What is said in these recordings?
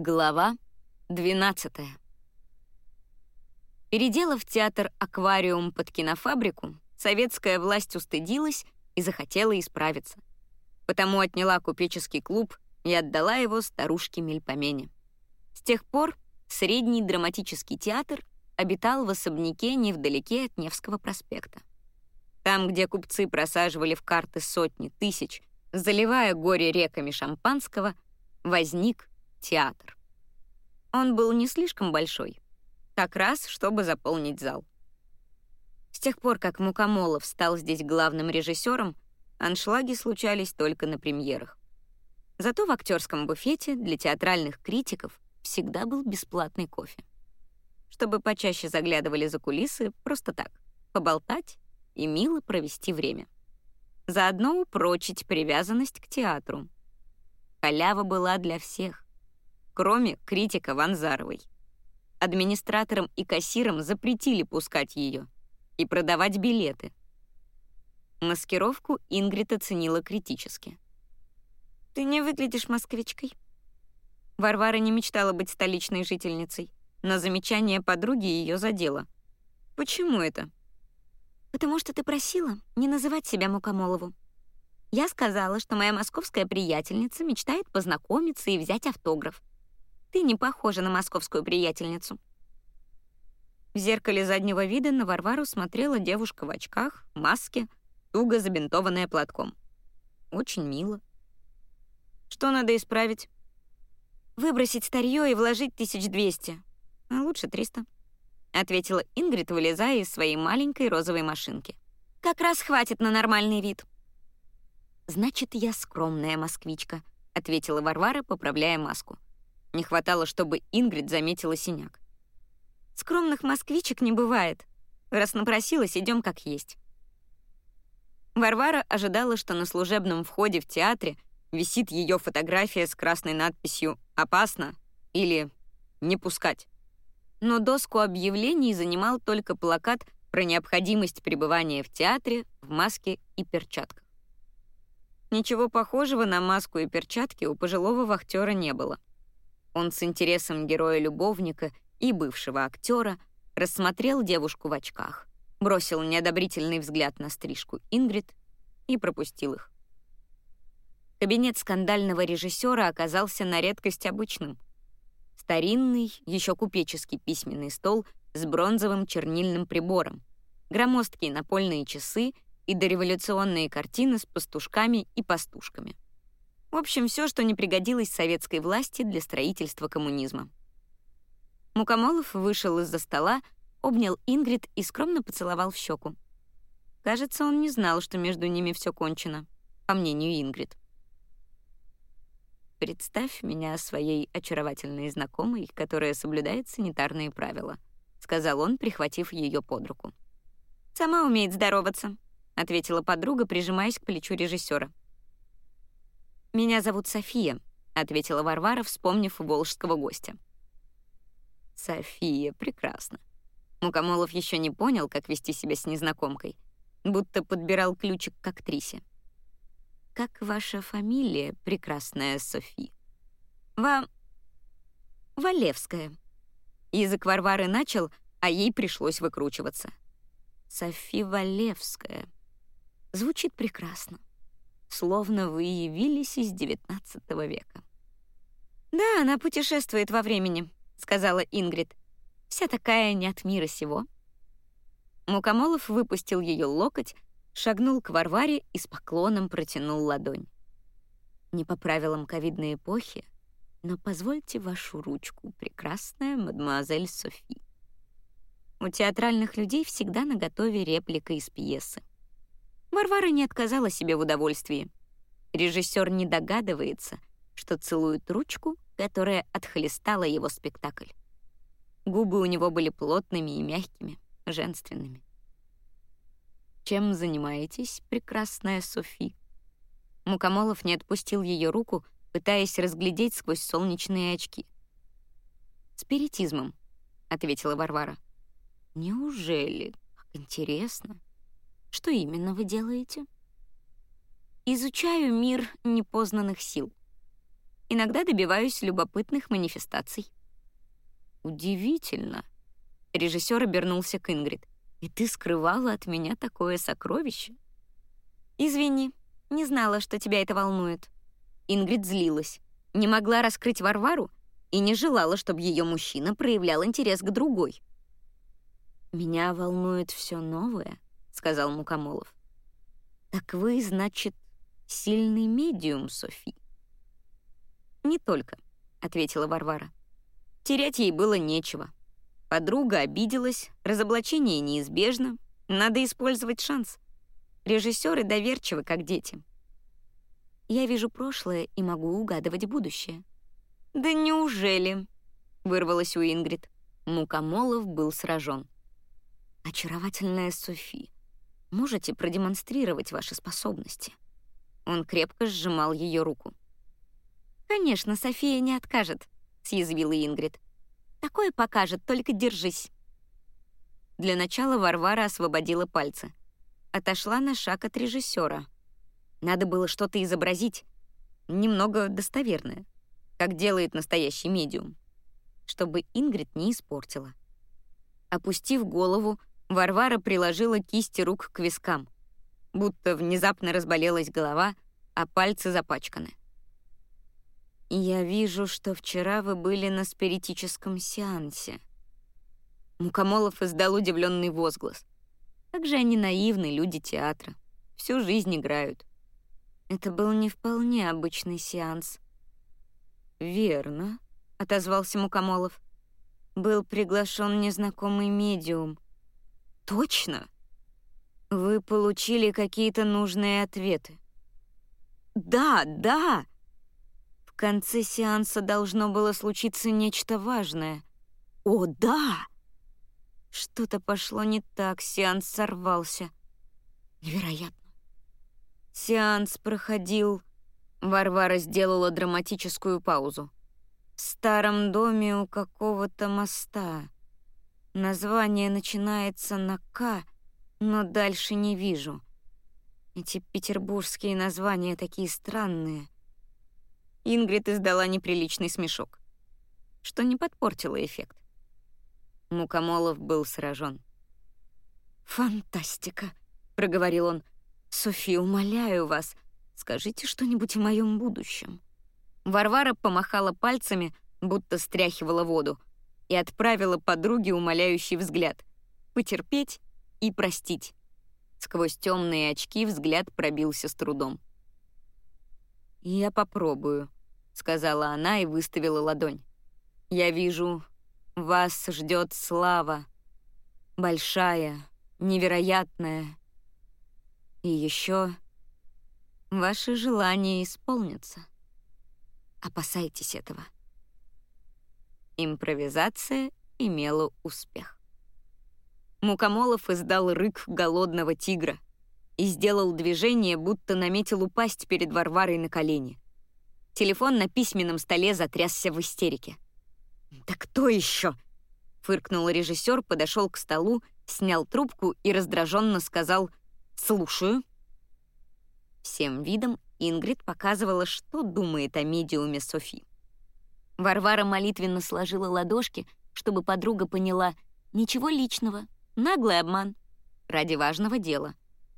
Глава 12 Переделав театр «Аквариум» под кинофабрику, советская власть устыдилась и захотела исправиться. Потому отняла купеческий клуб и отдала его старушке Мельпомене. С тех пор средний драматический театр обитал в особняке невдалеке от Невского проспекта. Там, где купцы просаживали в карты сотни тысяч, заливая горе реками шампанского, возник театр. Он был не слишком большой, как раз, чтобы заполнить зал. С тех пор, как Мукомолов стал здесь главным режиссером, аншлаги случались только на премьерах. Зато в актерском буфете для театральных критиков всегда был бесплатный кофе. Чтобы почаще заглядывали за кулисы, просто так, поболтать и мило провести время. Заодно упрочить привязанность к театру. Халява была для всех кроме критика Ванзаровой. Администраторам и кассирам запретили пускать ее и продавать билеты. Маскировку Ингрид оценила критически. «Ты не выглядишь москвичкой». Варвара не мечтала быть столичной жительницей, но замечание подруги ее задело. «Почему это?» «Потому что ты просила не называть себя Мукомолову. Я сказала, что моя московская приятельница мечтает познакомиться и взять автограф. Ты не похожа на московскую приятельницу». В зеркале заднего вида на Варвару смотрела девушка в очках, маске, туго забинтованная платком. Очень мило. Что надо исправить? Выбросить старье и вложить 1200. А лучше 300. Ответила Ингрид, вылезая из своей маленькой розовой машинки. Как раз хватит на нормальный вид. Значит, я скромная москвичка, ответила Варвара, поправляя маску. Не хватало, чтобы Ингрид заметила синяк. «Скромных москвичек не бывает. Раз напросилась, идем как есть». Варвара ожидала, что на служебном входе в театре висит ее фотография с красной надписью «Опасно» или «Не пускать». Но доску объявлений занимал только плакат про необходимость пребывания в театре в маске и перчатках. Ничего похожего на маску и перчатки у пожилого вахтера не было. Он с интересом героя-любовника и бывшего актера рассмотрел девушку в очках, бросил неодобрительный взгляд на стрижку Ингрид и пропустил их. Кабинет скандального режиссера оказался на редкость обычным. Старинный, еще купеческий письменный стол с бронзовым чернильным прибором, громоздкие напольные часы и дореволюционные картины с пастушками и пастушками — в общем, все, что не пригодилось советской власти для строительства коммунизма. Мукомолов вышел из-за стола, обнял Ингрид и скромно поцеловал в щеку. Кажется, он не знал, что между ними все кончено, по мнению Ингрид. «Представь меня своей очаровательной знакомой, которая соблюдает санитарные правила», — сказал он, прихватив ее под руку. «Сама умеет здороваться», — ответила подруга, прижимаясь к плечу режиссера. «Меня зовут София», — ответила Варвара, вспомнив волжского гостя. «София, прекрасно». Мукомолов еще не понял, как вести себя с незнакомкой, будто подбирал ключик к актрисе. «Как ваша фамилия, прекрасная Софи?» «Вам... Валевская». Язык Варвары начал, а ей пришлось выкручиваться. «Софи Валевская». Звучит прекрасно словно вы явились из XIX века. «Да, она путешествует во времени», — сказала Ингрид. «Вся такая не от мира сего». Мукомолов выпустил ее локоть, шагнул к Варваре и с поклоном протянул ладонь. «Не по правилам ковидной эпохи, но позвольте вашу ручку, прекрасная мадемуазель Софи». У театральных людей всегда наготове реплика из пьесы. Варвара не отказала себе в удовольствии. Режиссер не догадывается, что целует ручку, которая отхлестала его спектакль. Губы у него были плотными и мягкими, женственными. «Чем занимаетесь, прекрасная Софи?» Мукомолов не отпустил ее руку, пытаясь разглядеть сквозь солнечные очки. «Спиритизмом», — ответила Варвара. «Неужели? Как интересно!» Что именно вы делаете? Изучаю мир непознанных сил. Иногда добиваюсь любопытных манифестаций. Удивительно. Режиссер обернулся к Ингрид. И ты скрывала от меня такое сокровище? Извини, не знала, что тебя это волнует. Ингрид злилась. Не могла раскрыть Варвару и не желала, чтобы ее мужчина проявлял интерес к другой. «Меня волнует все новое», — сказал Мукомолов. «Так вы, значит, сильный медиум, Софи?» «Не только», — ответила Варвара. Терять ей было нечего. Подруга обиделась, разоблачение неизбежно, надо использовать шанс. Режиссеры доверчивы, как дети. Я вижу прошлое и могу угадывать будущее. «Да неужели?» — вырвалось у Ингрид. Мукомолов был сражен. «Очаровательная Софи, можете продемонстрировать ваши способности?» Он крепко сжимал ее руку. «Конечно, София не откажет», — съязвила Ингрид. «Такое покажет, только держись». Для начала Варвара освободила пальцы. Отошла на шаг от режиссера. Надо было что-то изобразить, немного достоверное, как делает настоящий медиум, чтобы Ингрид не испортила. Опустив голову, Варвара приложила кисти рук к вискам, будто внезапно разболелась голова, а пальцы запачканы. «Я вижу, что вчера вы были на спиритическом сеансе». Мукомолов издал удивленный возглас. Как же они наивны, люди театра. Всю жизнь играют. Это был не вполне обычный сеанс. «Верно», — отозвался Мукомолов. «Был приглашен незнакомый медиум». «Точно?» «Вы получили какие-то нужные ответы». «Да, да!» конце сеанса должно было случиться нечто важное. О, да! Что-то пошло не так, сеанс сорвался. Невероятно. Сеанс проходил... Варвара сделала драматическую паузу. В старом доме у какого-то моста. Название начинается на «К», но дальше не вижу. Эти петербургские названия такие странные — Ингрид издала неприличный смешок, что не подпортило эффект. Мукомолов был сражен. «Фантастика!» — проговорил он. «Софи, умоляю вас, скажите что-нибудь о моем будущем». Варвара помахала пальцами, будто стряхивала воду, и отправила подруге умоляющий взгляд. Потерпеть и простить. Сквозь темные очки взгляд пробился с трудом. «Я попробую», сказала она и выставила ладонь. Я вижу, вас ждет слава. Большая, невероятная. И еще ваши желания исполнятся. Опасайтесь этого. Импровизация имела успех. Мукомолов издал рык голодного тигра и сделал движение, будто наметил упасть перед Варварой на колени — Телефон на письменном столе затрясся в истерике. «Да кто еще?» — фыркнул режиссер, подошел к столу, снял трубку и раздраженно сказал «Слушаю». Всем видом Ингрид показывала, что думает о медиуме Софи. Варвара молитвенно сложила ладошки, чтобы подруга поняла «Ничего личного, наглый обман, ради важного дела».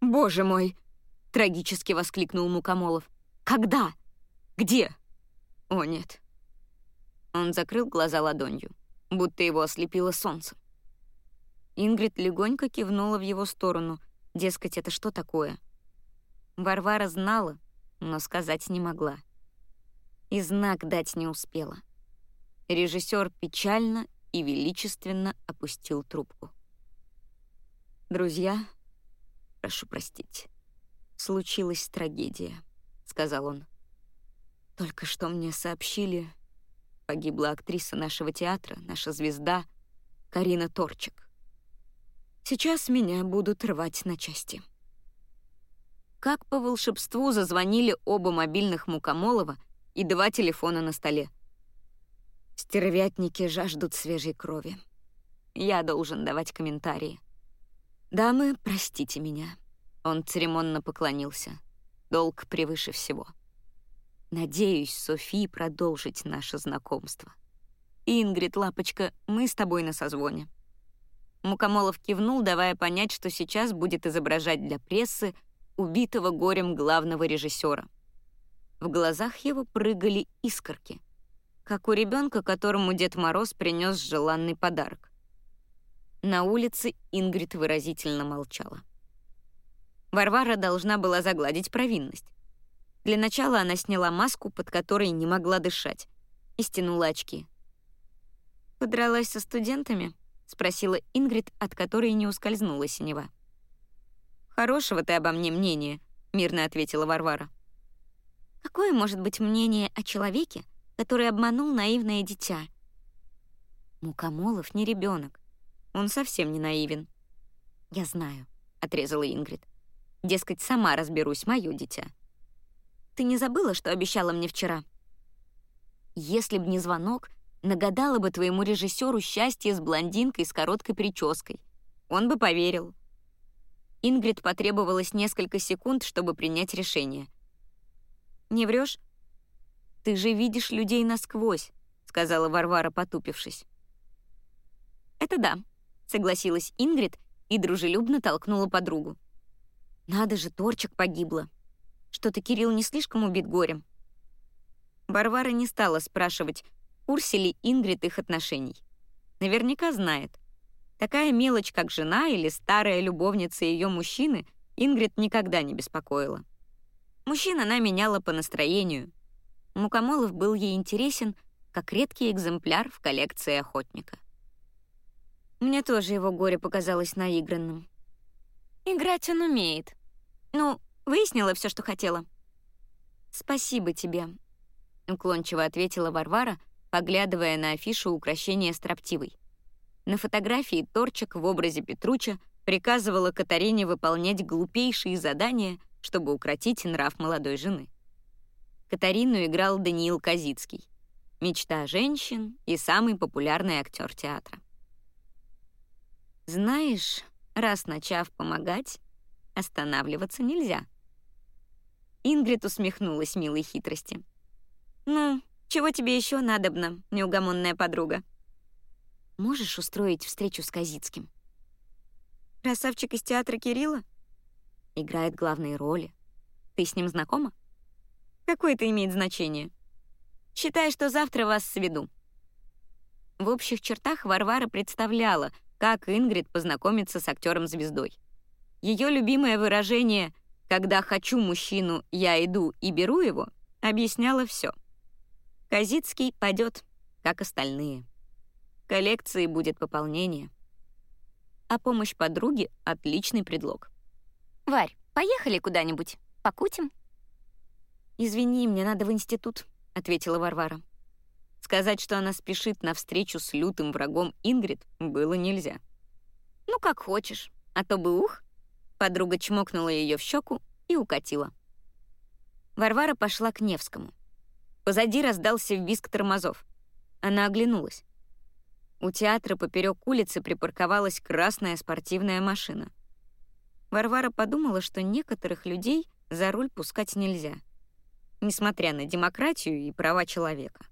«Боже мой!» — трагически воскликнул Мукомолов. «Когда?» Где?» «О, нет». Он закрыл глаза ладонью, будто его ослепило солнце. Ингрид легонько кивнула в его сторону, дескать, это что такое? Варвара знала, но сказать не могла. И знак дать не успела. Режиссер печально и величественно опустил трубку. «Друзья, прошу простить, случилась трагедия», — сказал он. Только что мне сообщили, погибла актриса нашего театра, наша звезда Карина Торчик. Сейчас меня будут рвать на части. Как по волшебству зазвонили оба мобильных Мукомолова и два телефона на столе. Стервятники жаждут свежей крови. Я должен давать комментарии. «Дамы, простите меня». Он церемонно поклонился. Долг превыше всего. Надеюсь, Софи, продолжить наше знакомство. Ингрид, лапочка, мы с тобой на созвоне. Мукомолов кивнул, давая понять, что сейчас будет изображать для прессы убитого горем главного режиссера. В глазах его прыгали искорки, как у ребенка, которому Дед Мороз принес желанный подарок. На улице Ингрид выразительно молчала. Варвара должна была загладить провинность. Для начала она сняла маску, под которой не могла дышать, и стянула очки. «Подралась со студентами?» — спросила Ингрид, от которой не ускользнула синева. «Хорошего ты обо мне мнения», — мирно ответила Варвара. «Какое может быть мнение о человеке, который обманул наивное дитя?» Мукомолов не ребенок. Он совсем не наивен. «Я знаю», — отрезала Ингрид. «Дескать, сама разберусь, моё дитя». «Ты не забыла, что обещала мне вчера?» «Если б не звонок, нагадала бы твоему режиссеру счастье с блондинкой с короткой прической. Он бы поверил». Ингрид потребовалось несколько секунд, чтобы принять решение. «Не врешь? Ты же видишь людей насквозь», — сказала Варвара, потупившись. «Это да», — согласилась Ингрид и дружелюбно толкнула подругу. «Надо же, Торчик погибла. Что-то Кирилл не слишком убит горем». Варвара не стала спрашивать, в курсе ли Ингрид их отношений. Наверняка знает. Такая мелочь, как жена или старая любовница ее мужчины, Ингрид никогда не беспокоила. Мужчин она меняла по настроению. Мукомолов был ей интересен, как редкий экземпляр в коллекции охотника. Мне тоже его горе показалось наигранным. Играть он умеет. Ну, выяснила все, что хотела. Спасибо тебе, уклончиво ответила Варвара, поглядывая на афишу украшения строптивой. На фотографии Торчик в образе Петруча приказывала Катарине выполнять глупейшие задания, чтобы укротить нрав молодой жены. Катарину играл Даниил Казицкий, мечта женщин и самый популярный актер театра. Знаешь, раз начав помогать, останавливаться нельзя. Ингрид усмехнулась милой хитрости. «Ну, чего тебе еще надобно, неугомонная подруга?» Можешь устроить встречу с Казицким? Красавчик из театра Кирилла? Играет главные роли. Ты с ним знакома? Какое это имеет значение? Считай, что завтра вас сведу. В общих чертах Варвара представляла, как Ингрид познакомится с актером-звездой. Ее любимое выражение «когда хочу мужчину, я иду и беру его» объясняло все. Казицкий пойдет, как остальные коллекции будет пополнение. А помощь подруге — отличный предлог. «Варь, поехали куда-нибудь, покутим?» «Извини, мне надо в институт», — ответила Варвара. Сказать, что она спешит на встречу с лютым врагом Ингрид, было нельзя. «Ну, как хочешь, а то бы ух!» Подруга чмокнула ее в щеку и укатила. Варвара пошла к Невскому. Позади раздался визг тормозов. Она оглянулась. У театра поперек улицы припарковалась красная спортивная машина. Варвара подумала, что некоторых людей за руль пускать нельзя, несмотря на демократию и права человека.